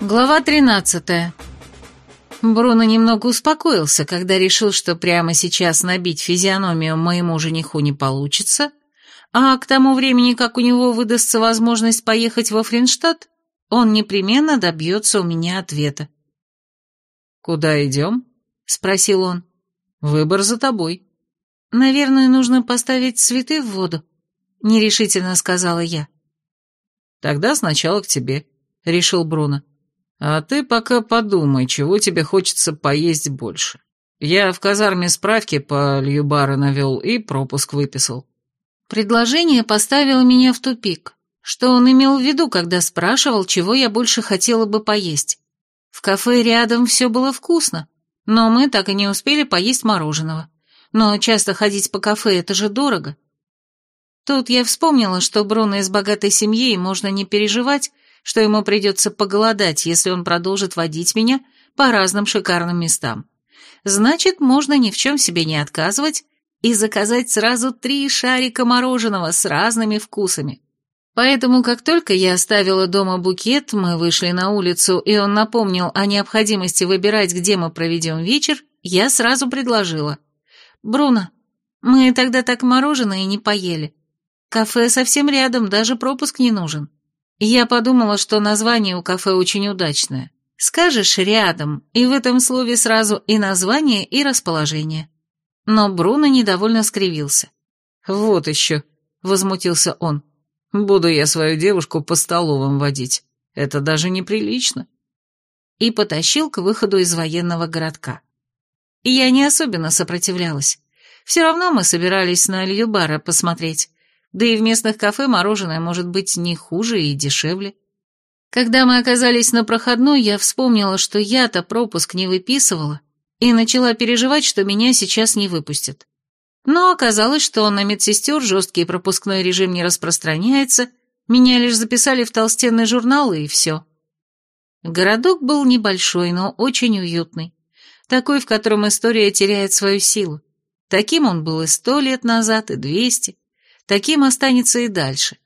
Глава 13. Бруно немного успокоился, когда решил, что прямо сейчас набить физиономию моему жениху не получится, а к тому времени, как у него выдастся возможность поехать во Фринштадт, он непременно добьется у меня ответа. «Куда идем?» — спросил он. «Выбор за тобой». «Наверное, нужно поставить цветы в воду», — нерешительно сказала я. «Тогда сначала к тебе», — решил Бруно. А ты пока подумай, чего тебе хочется поесть больше. Я в казарме справки по Льюбару навел и пропуск выписал. Предложение поставило меня в тупик. Что он имел в виду, когда спрашивал, чего я больше хотела бы поесть? В кафе рядом все было вкусно, но мы так и не успели поесть мороженого. Но часто ходить по кафе — это же дорого. Тут я вспомнила, что Бруно из богатой семьи, можно не переживать, что ему придется поголодать, если он продолжит водить меня по разным шикарным местам. Значит, можно ни в чем себе не отказывать и заказать сразу три шарика мороженого с разными вкусами. Поэтому, как только я оставила дома букет, мы вышли на улицу, и он напомнил о необходимости выбирать, где мы проведем вечер, я сразу предложила. «Бруно, мы тогда так мороженое не поели. Кафе совсем рядом, даже пропуск не нужен». Я подумала, что название у кафе очень удачное. Скажешь «рядом», и в этом слове сразу и название, и расположение. Но Бруно недовольно скривился. «Вот еще», — возмутился он. «Буду я свою девушку по столовым водить. Это даже неприлично». И потащил к выходу из военного городка. Я не особенно сопротивлялась. Все равно мы собирались на Альюбара посмотреть, да и в местных кафе мороженое может быть не хуже и дешевле. Когда мы оказались на проходной, я вспомнила, что я-то пропуск не выписывала, и начала переживать, что меня сейчас не выпустят. Но оказалось, что на медсестер жесткий пропускной режим не распространяется, меня лишь записали в толстенный журнал, и все. Городок был небольшой, но очень уютный. Такой, в котором история теряет свою силу. Таким он был и сто лет назад, и двести. Таким останется и дальше.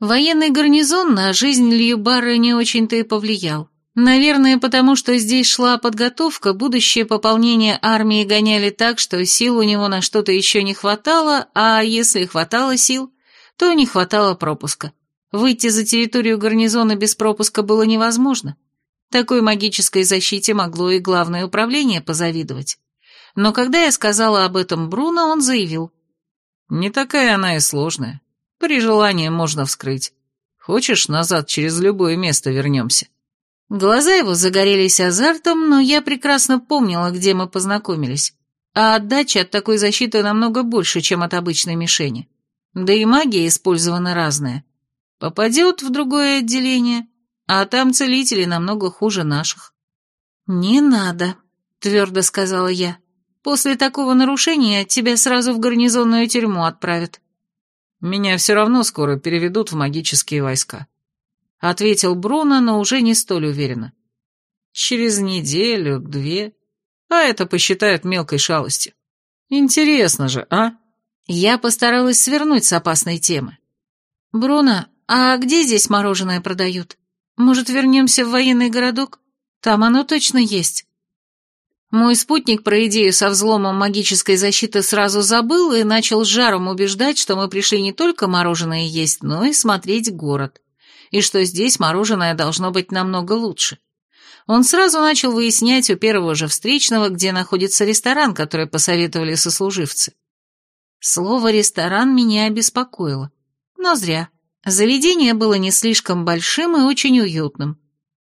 Военный гарнизон на жизнь Льюбара не очень-то и повлиял. Наверное, потому что здесь шла подготовка, будущее пополнение армии гоняли так, что сил у него на что-то еще не хватало, а если хватало сил, то не хватало пропуска. Выйти за территорию гарнизона без пропуска было невозможно. Такой магической защите могло и главное управление позавидовать. Но когда я сказала об этом Бруно, он заявил. Не такая она и сложная. При желании можно вскрыть. Хочешь, назад через любое место вернемся?» Глаза его загорелись азартом, но я прекрасно помнила, где мы познакомились. А отдача от такой защиты намного больше, чем от обычной мишени. Да и магия использована разная. Попадет в другое отделение, а там целители намного хуже наших. «Не надо», — твердо сказала я. После такого нарушения тебя сразу в гарнизонную тюрьму отправят». «Меня все равно скоро переведут в магические войска», — ответил Бруно, но уже не столь уверенно. «Через неделю, две, а это посчитают мелкой шалостью. Интересно же, а?» Я постаралась свернуть с опасной темы. «Бруно, а где здесь мороженое продают? Может, вернемся в военный городок? Там оно точно есть». Мой спутник про идею со взломом магической защиты сразу забыл и начал с жаром убеждать, что мы пришли не только мороженое есть, но и смотреть город, и что здесь мороженое должно быть намного лучше. Он сразу начал выяснять у первого же встречного, где находится ресторан, который посоветовали сослуживцы. Слово «ресторан» меня обеспокоило. Но зря. Заведение было не слишком большим и очень уютным.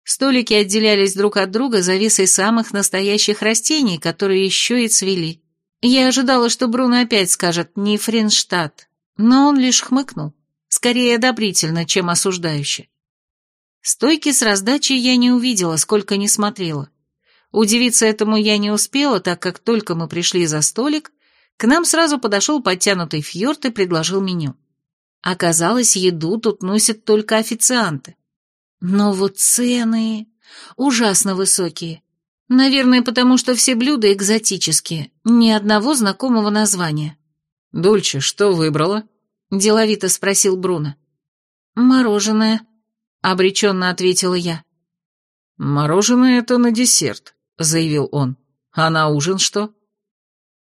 Столики отделялись друг от друга завесой самых настоящих растений, которые еще и цвели. Я ожидала, что Бруно опять скажет «не Френштадт», но он лишь хмыкнул, скорее одобрительно, чем осуждающе. Стойки с раздачей я не увидела, сколько не смотрела. Удивиться этому я не успела, так как только мы пришли за столик, к нам сразу подошел подтянутый фьорд и предложил меню. Оказалось, еду тут носят только официанты. Но вот цены ужасно высокие. Наверное, потому что все блюда экзотические, ни одного знакомого названия. «Дульче, что выбрала?» – деловито спросил Бруно. «Мороженое», – обреченно ответила я. «Мороженое это на десерт», — заявил он. «А на ужин что?»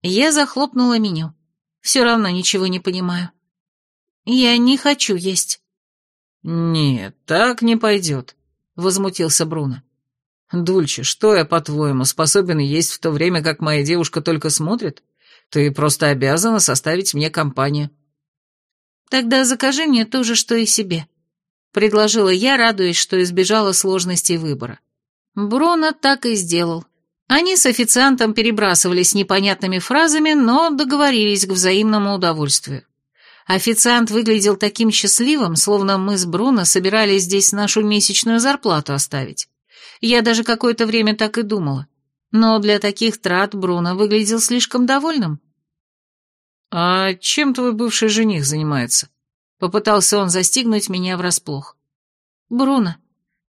Я захлопнула меню. Все равно ничего не понимаю. Я не хочу есть. «Нет, так не пойдет», — возмутился Бруно. «Дульче, что я, по-твоему, способен есть в то время, как моя девушка только смотрит? Ты просто обязана составить мне компанию». «Тогда закажи мне то же, что и себе», — предложила я, радуясь, что избежала сложностей выбора. Бруно так и сделал. Они с официантом перебрасывались непонятными фразами, но договорились к взаимному удовольствию. Официант выглядел таким счастливым, словно мы с Бруно собирались здесь нашу месячную зарплату оставить. Я даже какое-то время так и думала. Но для таких трат Бруно выглядел слишком довольным. «А чем твой бывший жених занимается?» Попытался он застигнуть меня врасплох. «Бруно,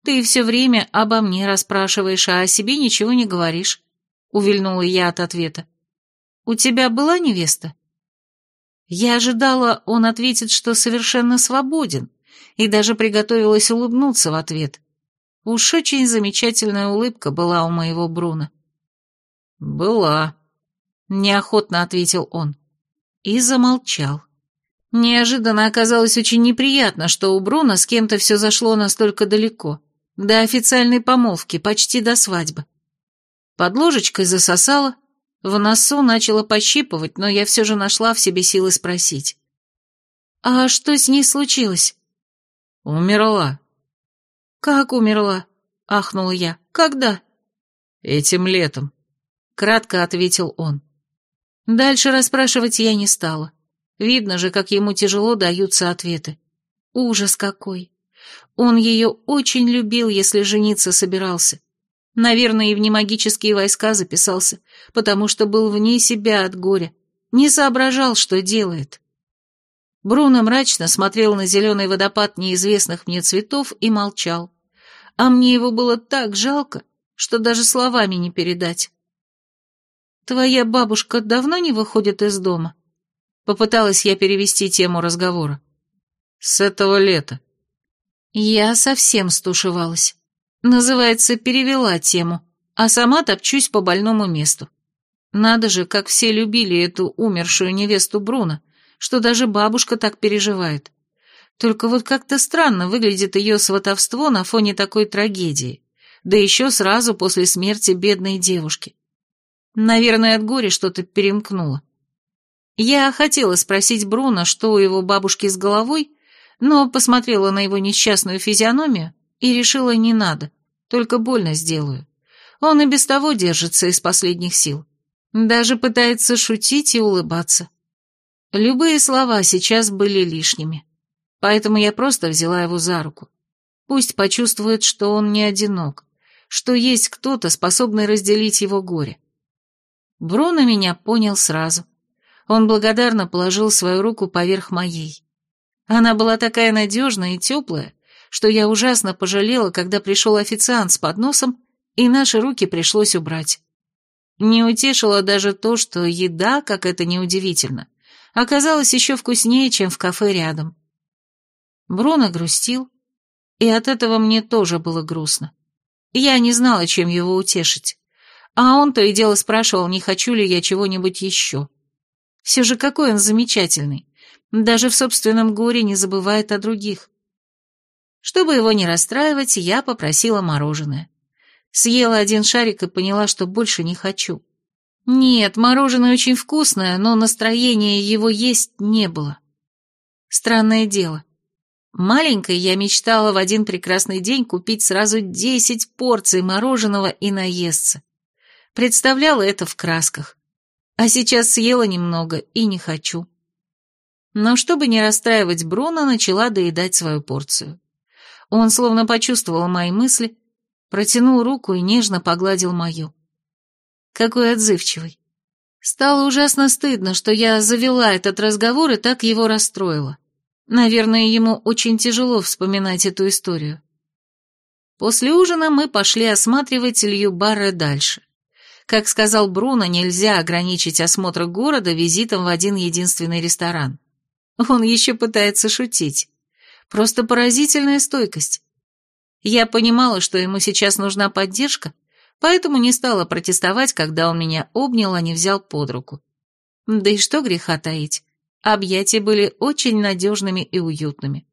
ты все время обо мне расспрашиваешь, а о себе ничего не говоришь», — увильнула я от ответа. «У тебя была невеста?» Я ожидала, он ответит, что совершенно свободен, и даже приготовилась улыбнуться в ответ. Уж очень замечательная улыбка была у моего Бруна. «Была», — неохотно ответил он. И замолчал. Неожиданно оказалось очень неприятно, что у Бруна с кем-то все зашло настолько далеко, до официальной помолвки, почти до свадьбы. Под ложечкой засосала, в носу начала пощипывать, но я все же нашла в себе силы спросить. «А что с ней случилось?» «Умерла». «Как умерла?» — ахнула я. «Когда?» «Этим летом», — кратко ответил он. Дальше расспрашивать я не стала. Видно же, как ему тяжело даются ответы. Ужас какой! Он ее очень любил, если жениться собирался. Наверное, и в немагические войска записался, потому что был вне себя от горя, не соображал, что делает. Бруно мрачно смотрел на зеленый водопад неизвестных мне цветов и молчал. А мне его было так жалко, что даже словами не передать. «Твоя бабушка давно не выходит из дома?» Попыталась я перевести тему разговора. «С этого лета». Я совсем стушевалась. Называется, перевела тему, а сама топчусь по больному месту. Надо же, как все любили эту умершую невесту Бруно, что даже бабушка так переживает. Только вот как-то странно выглядит ее сватовство на фоне такой трагедии, да еще сразу после смерти бедной девушки. Наверное, от горя что-то перемкнуло. Я хотела спросить Бруно, что у его бабушки с головой, но посмотрела на его несчастную физиономию и решила не надо, только больно сделаю. Он и без того держится из последних сил. Даже пытается шутить и улыбаться. Любые слова сейчас были лишними, поэтому я просто взяла его за руку. Пусть почувствует, что он не одинок, что есть кто-то, способный разделить его горе. Бруно меня понял сразу. Он благодарно положил свою руку поверх моей. Она была такая надежная и теплая, что я ужасно пожалела, когда пришел официант с подносом, и наши руки пришлось убрать. Не утешило даже то, что еда, как это неудивительно, оказалась еще вкуснее, чем в кафе рядом. Бруно грустил, и от этого мне тоже было грустно. Я не знала, чем его утешить. А он то и дело спрашивал, не хочу ли я чего-нибудь еще. Все же какой он замечательный. Даже в собственном горе не забывает о других. Чтобы его не расстраивать, я попросила мороженое. Съела один шарик и поняла, что больше не хочу. Нет, мороженое очень вкусное, но настроения его есть не было. Странное дело. Маленькой я мечтала в один прекрасный день купить сразу десять порций мороженого и наесться. Представляла это в красках. А сейчас съела немного и не хочу. Но чтобы не расстраивать Бруно, начала доедать свою порцию. Он словно почувствовал мои мысли, протянул руку и нежно погладил мою. Какой отзывчивый. Стало ужасно стыдно, что я завела этот разговор и так его расстроила. Наверное, ему очень тяжело вспоминать эту историю. После ужина мы пошли осматривать Илью Барре дальше. Как сказал Бруно, нельзя ограничить осмотр города визитом в один единственный ресторан. Он еще пытается шутить. Просто поразительная стойкость. Я понимала, что ему сейчас нужна поддержка, поэтому не стала протестовать, когда он меня обнял, а не взял под руку. Да и что греха таить, объятия были очень надежными и уютными.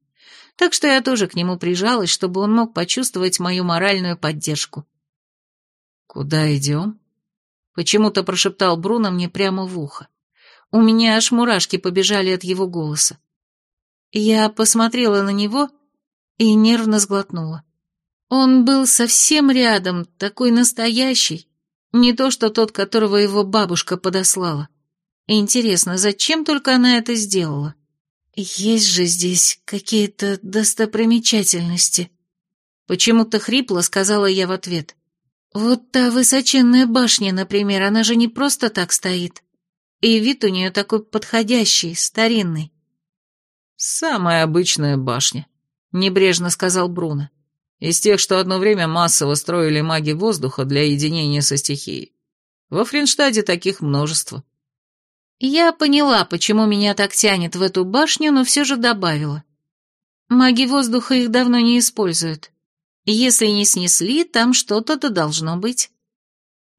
Так что я тоже к нему прижалась, чтобы он мог почувствовать мою моральную поддержку. «Куда идем?» Почему-то прошептал Бруно мне прямо в ухо. У меня аж мурашки побежали от его голоса. Я посмотрела на него и нервно сглотнула. Он был совсем рядом, такой настоящий, не то что тот, которого его бабушка подослала. Интересно, зачем только она это сделала? Есть же здесь какие-то достопримечательности. Почему-то хрипло сказала я в ответ. Вот та высоченная башня, например, она же не просто так стоит. И вид у нее такой подходящий, старинный. «Самая обычная башня», — небрежно сказал Бруно. «Из тех, что одно время массово строили маги воздуха для единения со стихией. Во Фринштаде таких множество». Я поняла, почему меня так тянет в эту башню, но все же добавила. Маги воздуха их давно не используют. Если не снесли, там что-то-то должно быть.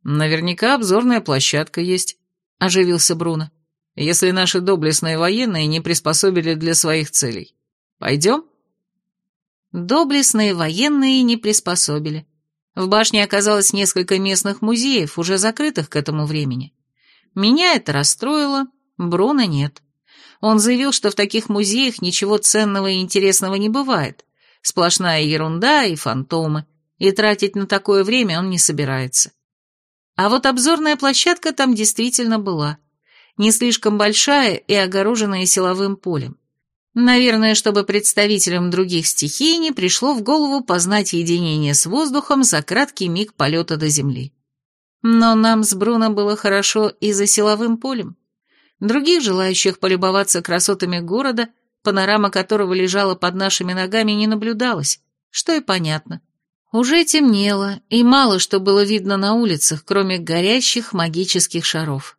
Наверняка обзорная площадка есть, оживился Бруно. Если наши доблестные военные не приспособили для своих целей. Пойдем? Доблестные военные не приспособили. В башне оказалось несколько местных музеев, уже закрытых к этому времени. Меня это расстроило, Бруно нет. Он заявил, что в таких музеях ничего ценного и интересного не бывает, Сплошная ерунда и фантомы, и тратить на такое время он не собирается. А вот обзорная площадка там действительно была. Не слишком большая и огороженная силовым полем. Наверное, чтобы представителям других стихий не пришло в голову познать единение с воздухом за краткий миг полета до Земли. Но нам с Бруно было хорошо и за силовым полем. Других желающих полюбоваться красотами города – панорама которого лежала под нашими ногами, не наблюдалось, что и понятно. Уже темнело, и мало что было видно на улицах, кроме горящих магических шаров.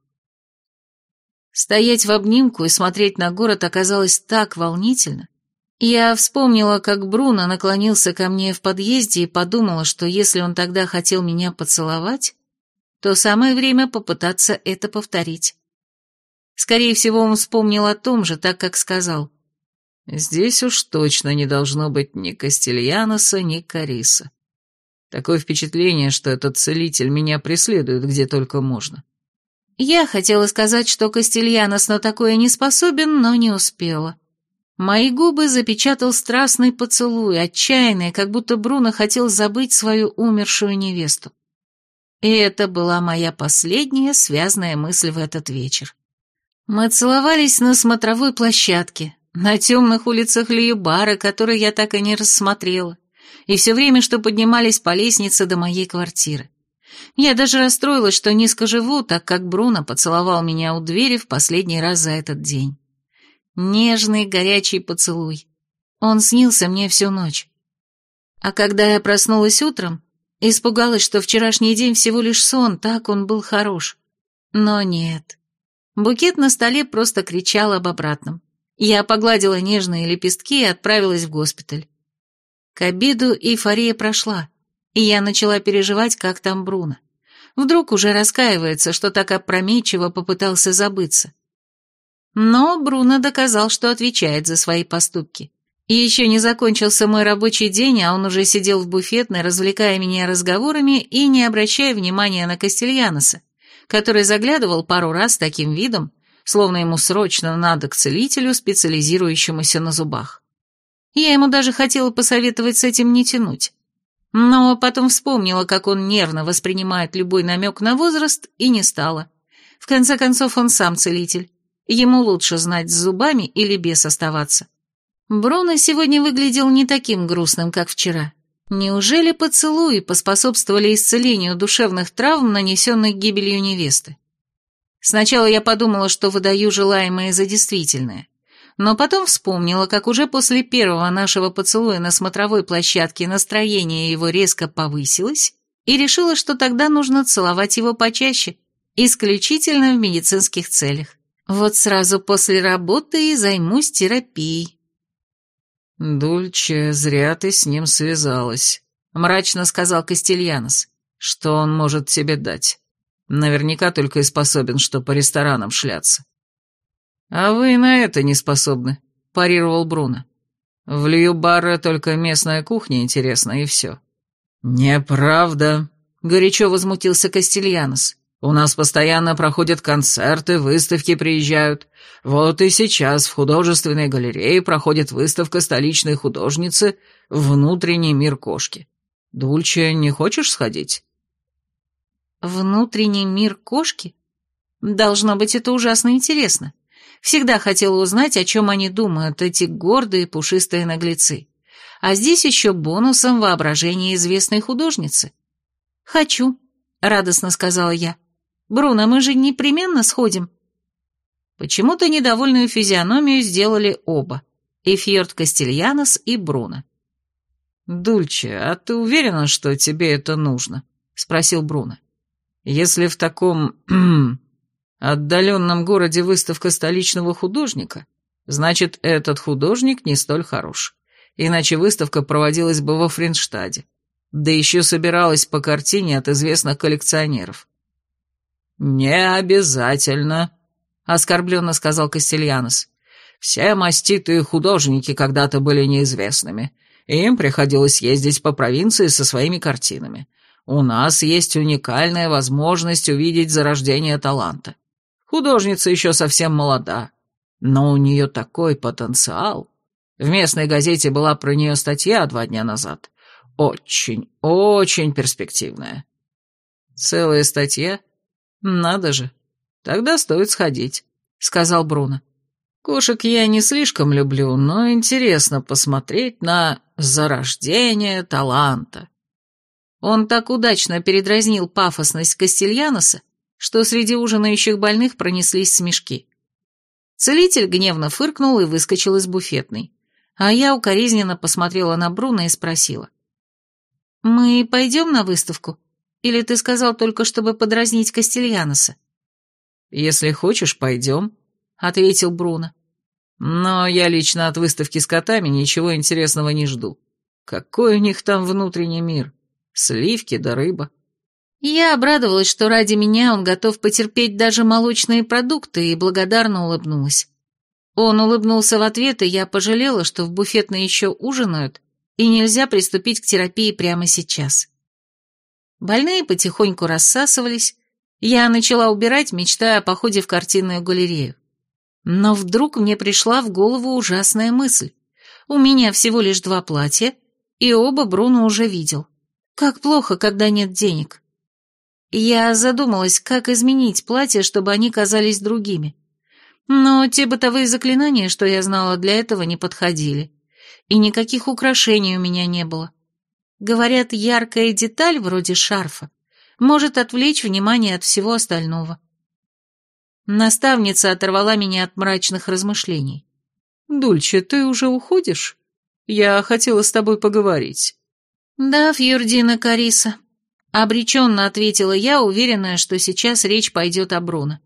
Стоять в обнимку и смотреть на город оказалось так волнительно. Я вспомнила, как Бруно наклонился ко мне в подъезде и подумала, что если он тогда хотел меня поцеловать, то самое время попытаться это повторить. Скорее всего, он вспомнил о том же, так как сказал. Здесь уж точно не должно быть ни Кастильяноса, ни Кариса. Такое впечатление, что этот целитель меня преследует где только можно. Я хотела сказать, что Кастильянос на такое не способен, но не успела. Мои губы запечатал страстный поцелуй, отчаянный, как будто Бруно хотел забыть свою умершую невесту. И это была моя последняя связанная мысль в этот вечер. Мы целовались на смотровой площадке, на темных улицах Лиюбара, которые я так и не рассмотрела, и все время, что поднимались по лестнице до моей квартиры. Я даже расстроилась, что низко живу, так как Бруно поцеловал меня у двери в последний раз за этот день. Нежный, горячий поцелуй. Он снился мне всю ночь. А когда я проснулась утром, испугалась, что вчерашний день всего лишь сон, так он был хорош. Но нет. Букет на столе просто кричал об обратном. Я погладила нежные лепестки и отправилась в госпиталь. К обеду эйфория прошла, и я начала переживать, как там Бруно. Вдруг уже раскаивается, что так опрометчиво попытался забыться. Но Бруно доказал, что отвечает за свои поступки. И еще не закончился мой рабочий день, а он уже сидел в буфетной, развлекая меня разговорами и не обращая внимания на Кастельяноса, который заглядывал пару раз таким видом, словно ему срочно надо к целителю, специализирующемуся на зубах. Я ему даже хотела посоветовать с этим не тянуть. Но потом вспомнила, как он нервно воспринимает любой намек на возраст, и не стала. В конце концов, он сам целитель. Ему лучше знать с зубами или без оставаться. Бруно сегодня выглядел не таким грустным, как вчера. Неужели поцелуи поспособствовали исцелению душевных травм, нанесенных гибелью невесты? Сначала я подумала, что выдаю желаемое за действительное, но потом вспомнила, как уже после первого нашего поцелуя на смотровой площадке настроение его резко повысилось, и решила, что тогда нужно целовать его почаще, исключительно в медицинских целях. Вот сразу после работы и займусь терапией. «Дульче, зря ты с ним связалась», — мрачно сказал Кастельянос. «Что он может тебе дать? Наверняка только и способен, что по ресторанам шляться». «А вы на это не способны», — парировал Бруно. «В Льюбарре только местная кухня интересна, и все». «Неправда», — горячо возмутился Кастельянос. «У нас постоянно проходят концерты, выставки приезжают. Вот и сейчас в художественной галерее проходит выставка столичной художницы «Внутренний мир кошки». Дульче, не хочешь сходить?» «Внутренний мир кошки? Должно быть, это ужасно интересно. Всегда хотела узнать, о чем они думают, эти гордые пушистые наглецы. А здесь еще бонусом воображение известной художницы. «Хочу», — радостно сказала я. «Бруно, мы же непременно сходим». Почему-то недовольную физиономию сделали оба, и Фьорд Кастельянос, и Бруно. «Дульче, а ты уверена, что тебе это нужно?» — спросил Бруно. «Если в таком отдаленном городе выставка столичного художника, значит, этот художник не столь хорош. Иначе выставка проводилась бы во Фринштаде. Да еще собиралась по картине от известных коллекционеров. «Не обязательно», — оскорбленно сказал Кастельянос. «Все маститые художники когда-то были неизвестными, им приходилось ездить по провинции со своими картинами. У нас есть уникальная возможность увидеть зарождение таланта. Художница еще совсем молода, но у нее такой потенциал. В местной газете была про нее статья два дня назад. Очень, очень перспективная. Целая статья? Надо же. Тогда стоит сходить, сказал Бруно. Кошек я не слишком люблю, но интересно посмотреть на зарождение таланта. Он так удачно передразнил пафосность Кастельяноса, что среди ужинающих больных пронеслись смешки. Целитель гневно фыркнул и выскочил из буфетной, а я укоризненно посмотрела на Бруно и спросила. «Мы пойдем на выставку? Или ты сказал только, чтобы подразнить Кастельяноса?» «Если хочешь, пойдем», — ответил Бруно. «Но я лично от выставки с котами ничего интересного не жду. Какой у них там внутренний мир? Сливки да рыба». Я обрадовалась, что ради меня он готов потерпеть даже молочные продукты, и благодарно улыбнулась. Он улыбнулся в ответ, и я пожалела, что в буфетной еще ужинают, и нельзя приступить к терапии прямо сейчас. Больные потихоньку рассасывались, я начала убирать, мечтая о походе в картинную галерею. Но вдруг мне пришла в голову ужасная мысль. У меня всего лишь два платья, и оба Бруно уже видел. Как плохо, когда нет денег. Я задумалась, как изменить платья, чтобы они казались другими. Но те бытовые заклинания, что я знала для этого, не подходили. И никаких украшений у меня не было. Говорят, яркая деталь, вроде шарфа, может отвлечь внимание от всего остального. Наставница оторвала меня от мрачных размышлений. «Дульче, ты уже уходишь? Я хотела с тобой поговорить». «Да, Фьюрдина Кариса», Обреченно ответила я, уверенная, что сейчас речь пойдет о Бруно.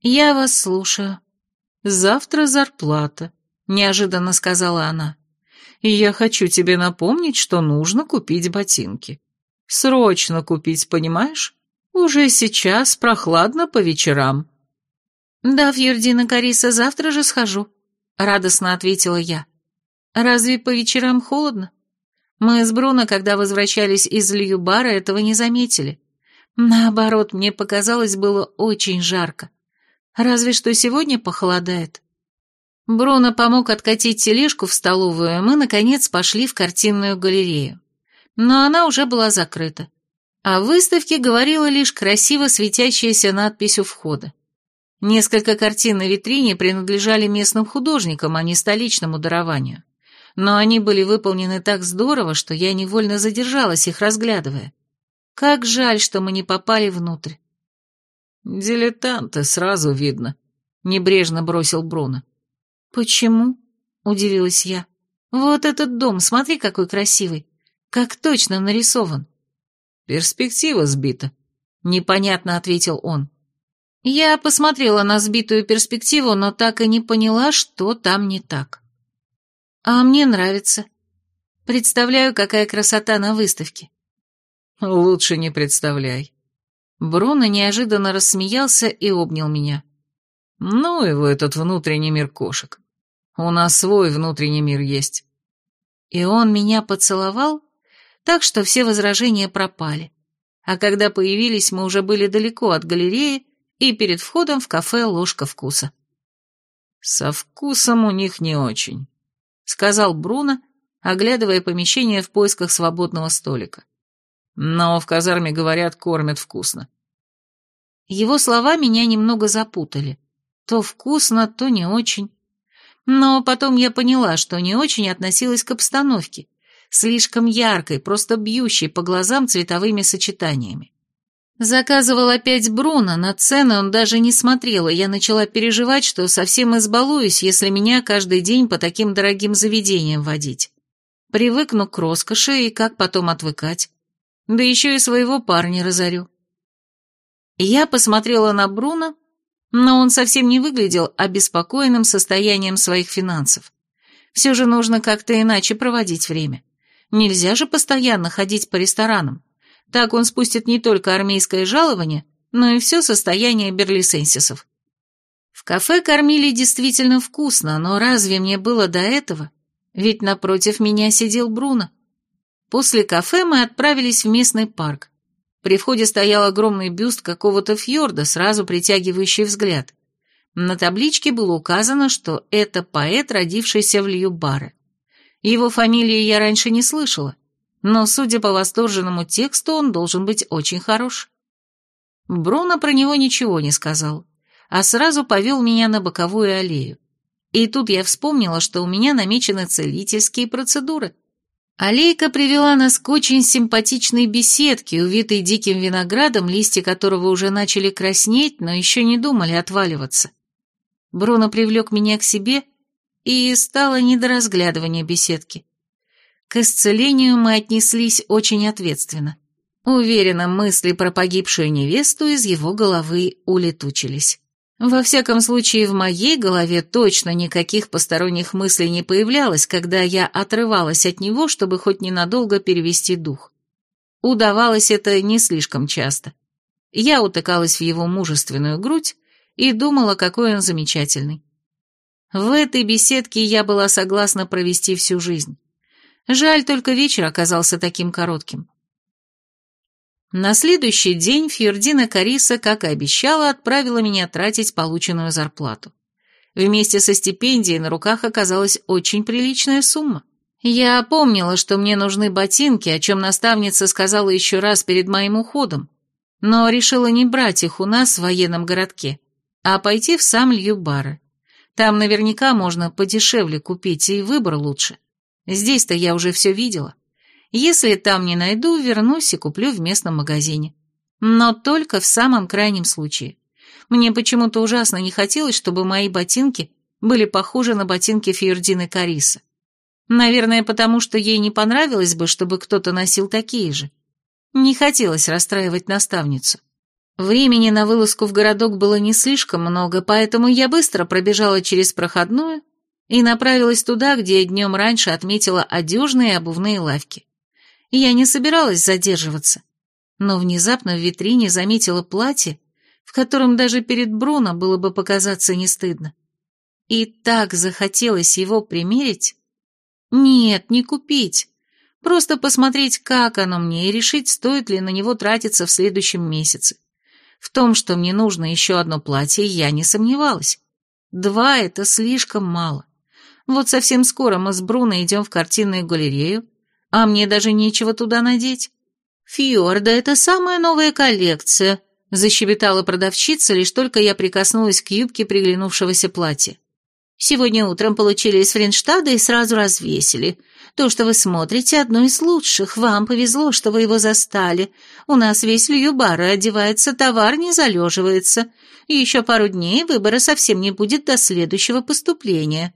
«Я вас слушаю». «Завтра зарплата», — неожиданно сказала она. «И я хочу тебе напомнить, что нужно купить ботинки. Срочно купить, понимаешь? Уже сейчас прохладно по вечерам». «Да, Фьердина Кариса, завтра же схожу», — радостно ответила я. «Разве по вечерам холодно?» Мы с Бруно, когда возвращались из Льюбара, этого не заметили. Наоборот, мне показалось, было очень жарко. Разве что сегодня похолодает. Бруно помог откатить тележку в столовую, и мы, наконец, пошли в картинную галерею. Но она уже была закрыта. О выставке говорила лишь красиво светящаяся надпись у входа. Несколько картин на витрине принадлежали местным художникам, а не столичному дарованию но они были выполнены так здорово, что я невольно задержалась их разглядывая. Как жаль, что мы не попали внутрь. «Дилетанты, сразу видно», — небрежно бросил Бруно. «Почему?» — удивилась я. «Вот этот дом, смотри, какой красивый. Как точно нарисован». «Перспектива сбита», — непонятно ответил он. Я посмотрела на сбитую перспективу, но так и не поняла, что там не так. А мне нравится. Представляю, какая красота на выставке. Лучше не представляй. Бруно неожиданно рассмеялся и обнял меня. Ну его этот внутренний мир кошек. У нас свой внутренний мир есть. И он меня поцеловал, так что все возражения пропали. А когда появились, мы уже были далеко от галереи и перед входом в кафе «Ложка вкуса». «Со вкусом у них не очень», — сказал Бруно, оглядывая помещение в поисках свободного столика. «Но в казарме, говорят, кормят вкусно». Его слова меня немного запутали. То вкусно, то не очень. Но потом я поняла, что не очень относилась к обстановке, слишком яркой, просто бьющей по глазам цветовыми сочетаниями. Заказывал опять Бруно, на цены он даже не смотрел, и я начала переживать, что совсем избалуюсь, если меня каждый день по таким дорогим заведениям водить. Привыкну к роскоши, и как потом отвыкать? Да еще и своего парня разорю. Я посмотрела на Бруно, но он совсем не выглядел обеспокоенным состоянием своих финансов. Все же нужно как-то иначе проводить время. Нельзя же постоянно ходить по ресторанам. Так он спустит не только армейское жалование, но и все состояние берлисенсисов. В кафе кормили действительно вкусно, но разве мне было до этого? Ведь напротив меня сидел Бруно. После кафе мы отправились в местный парк. При входе стоял огромный бюст какого-то фьорда, сразу притягивающий взгляд. На табличке было указано, что это поэт, родившийся в Льюбаре. Его фамилии я раньше не слышала, но, судя по восторженному тексту, он должен быть очень хорош. Бруно про него ничего не сказал, а сразу повел меня на боковую аллею. И тут я вспомнила, что у меня намечены целительские процедуры. Аллейка привела нас к очень симпатичной беседке, увитой диким виноградом, листья которого уже начали краснеть, но еще не думали отваливаться. Бруно привлек меня к себе, и стало не до разглядывания беседки. К исцелению мы отнеслись очень ответственно. Уверена, мысли про погибшую невесту из его головы улетучились. Во всяком случае, в моей голове точно никаких посторонних мыслей не появлялось, когда я отрывалась от него, чтобы хоть ненадолго перевести дух. Удавалось это не слишком часто. Я утыкалась в его мужественную грудь и думала, какой он замечательный. В этой беседке я была согласна провести всю жизнь. Жаль, только вечер оказался таким коротким. На следующий день Фьердина Кариса, как и обещала, отправила меня тратить полученную зарплату. Вместе со стипендией на руках оказалась очень приличная сумма. Я помнила, что мне нужны ботинки, о чем наставница сказала еще раз перед моим уходом, но решила не брать их у нас в военном городке, а пойти в сам Льюбары. Там наверняка можно подешевле купить, и выбор лучше. Здесь-то я уже все видела. Если там не найду, вернусь и куплю в местном магазине. Но только в самом крайнем случае. Мне почему-то ужасно не хотелось, чтобы мои ботинки были похожи на ботинки Фьюрдины Кариса. Наверное, потому что ей не понравилось бы, чтобы кто-то носил такие же. Не хотелось расстраивать наставницу. Времени на вылазку в городок было не слишком много, поэтому я быстро пробежала через проходную и направилась туда, где днем раньше отметила одежные и обувные лавки. Я не собиралась задерживаться, но внезапно в витрине заметила платье, в котором даже перед Бруно было бы показаться не стыдно. И так захотелось его примерить. Нет, не купить. Просто посмотреть, как оно мне, и решить, стоит ли на него тратиться в следующем месяце. В том, что мне нужно еще одно платье, я не сомневалась. Два — это слишком мало. Вот совсем скоро мы с Бруно идем в картинную галерею, а мне даже нечего туда надеть. «Фьорда — это самая новая коллекция», — защебетала продавщица, лишь только я прикоснулась к юбке приглянувшегося платья. «Сегодня утром получили из Френштада и сразу развесили. То, что вы смотрите, одно из лучших. Вам повезло, что вы его застали. У нас весь Льюбар одевается, товар не залеживается. Еще пару дней выбора совсем не будет до следующего поступления».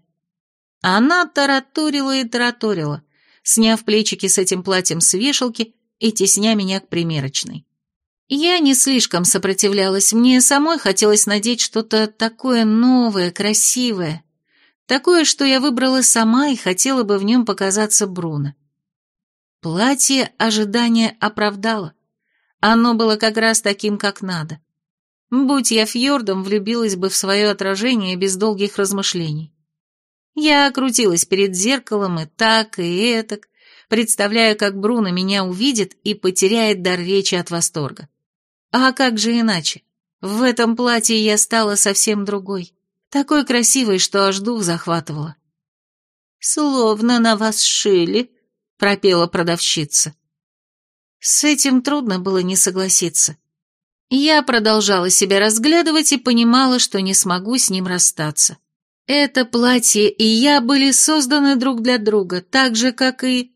Она тараторила и тараторила сняв плечики с этим платьем с вешалки и тесня меня к примерочной. Я не слишком сопротивлялась, мне самой хотелось надеть что-то такое новое, красивое. Такое, что я выбрала сама и хотела бы в нем показаться Бруно. Платье ожидания оправдало. Оно было как раз таким, как надо. Будь я фьордом, влюбилась бы в свое отражение без долгих размышлений. Я окрутилась перед зеркалом и так, и этак, представляя, как Бруно меня увидит и потеряет дар речи от восторга. А как же иначе? В этом платье я стала совсем другой, такой красивой, что аж дух захватывала. «Словно на вас шили», — пропела продавщица. С этим трудно было не согласиться. Я продолжала себя разглядывать и понимала, что не смогу с ним расстаться. Это платье и я были созданы друг для друга, так же, как и...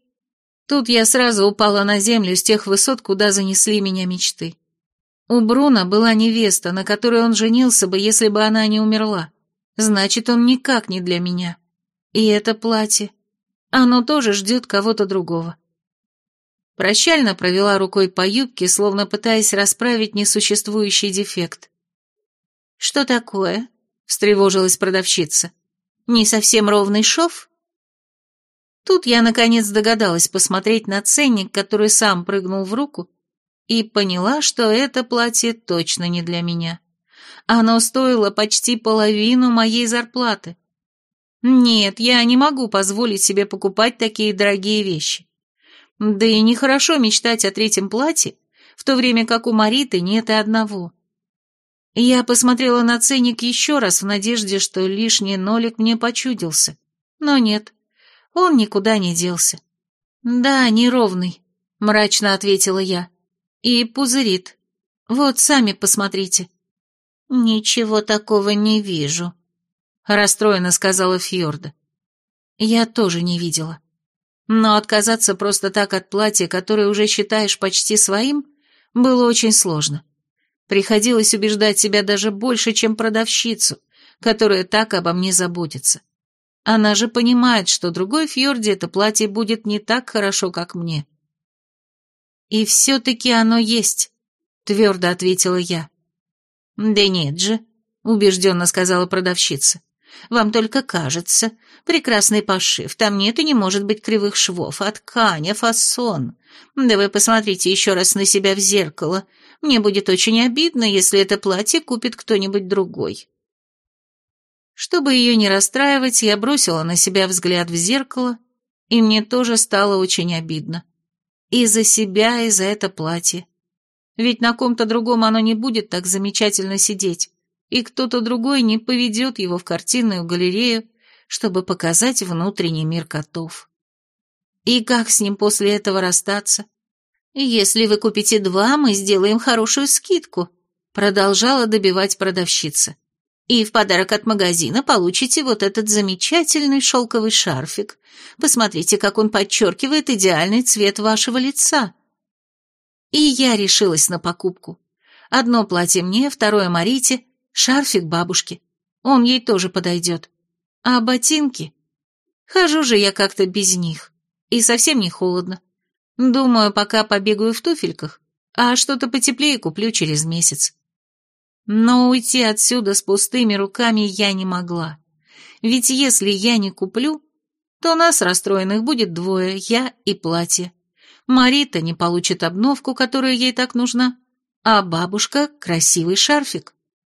Тут я сразу упала на землю с тех высот, куда занесли меня мечты. У Бруна была невеста, на которой он женился бы, если бы она не умерла. Значит, он никак не для меня. И это платье. Оно тоже ждет кого-то другого. Прощально провела рукой по юбке, словно пытаясь расправить несуществующий дефект. «Что такое?» — встревожилась продавщица. «Не совсем ровный шов?» Тут я, наконец, догадалась посмотреть на ценник, который сам прыгнул в руку, и поняла, что это платье точно не для меня. Оно стоило почти половину моей зарплаты. Нет, я не могу позволить себе покупать такие дорогие вещи. Да и нехорошо мечтать о третьем платье, в то время как у Мариты нет и одного. Я посмотрела на ценник еще раз в надежде, что лишний нолик мне почудился. Но нет, он никуда не делся. «Да, неровный», — мрачно ответила я. «И пузырит. Вот, сами посмотрите». «Ничего такого не вижу», — расстроенно сказала Фьорда. Я тоже не видела. Но отказаться просто так от платья, которое уже считаешь почти своим, было очень сложно. Приходилось убеждать себя даже больше, чем продавщицу, которая так обо мне заботится. Она же понимает, что другой Фьорде это платье будет не так хорошо, как мне. «И все-таки оно есть», — твердо ответила я. «Да нет же», — убежденно сказала продавщица. Вам только кажется. Прекрасный пошив, там нет и не может быть кривых швов, а ткань, а фасон. Да вы посмотрите еще раз на себя в зеркало. Мне будет очень обидно, если это платье купит кто-нибудь другой. Чтобы ее не расстраивать, я бросила на себя взгляд в зеркало, и мне тоже стало очень обидно. И за себя, и за это платье. Ведь на ком-то другом оно не будет так замечательно сидеть и кто-то другой не поведет его в картинную галерею, чтобы показать внутренний мир котов. И как с ним после этого расстаться? Если вы купите два, мы сделаем хорошую скидку, продолжала добивать продавщица. И в подарок от магазина получите вот этот замечательный шелковый шарфик. Посмотрите, как он подчеркивает идеальный цвет вашего лица. И я решилась на покупку. Одно платье мне, второе Марите, Шарфик бабушки. Он ей тоже подойдет. А ботинки? Хожу же я как-то без них. И совсем не холодно. Думаю, пока побегаю в туфельках, а что-то потеплее куплю через месяц. Но уйти отсюда с пустыми руками я не могла. Ведь если я не куплю, то нас расстроенных будет двое, я и платье. Марита не получит обновку, которая ей так нужна, а бабушка — красивый шарфик.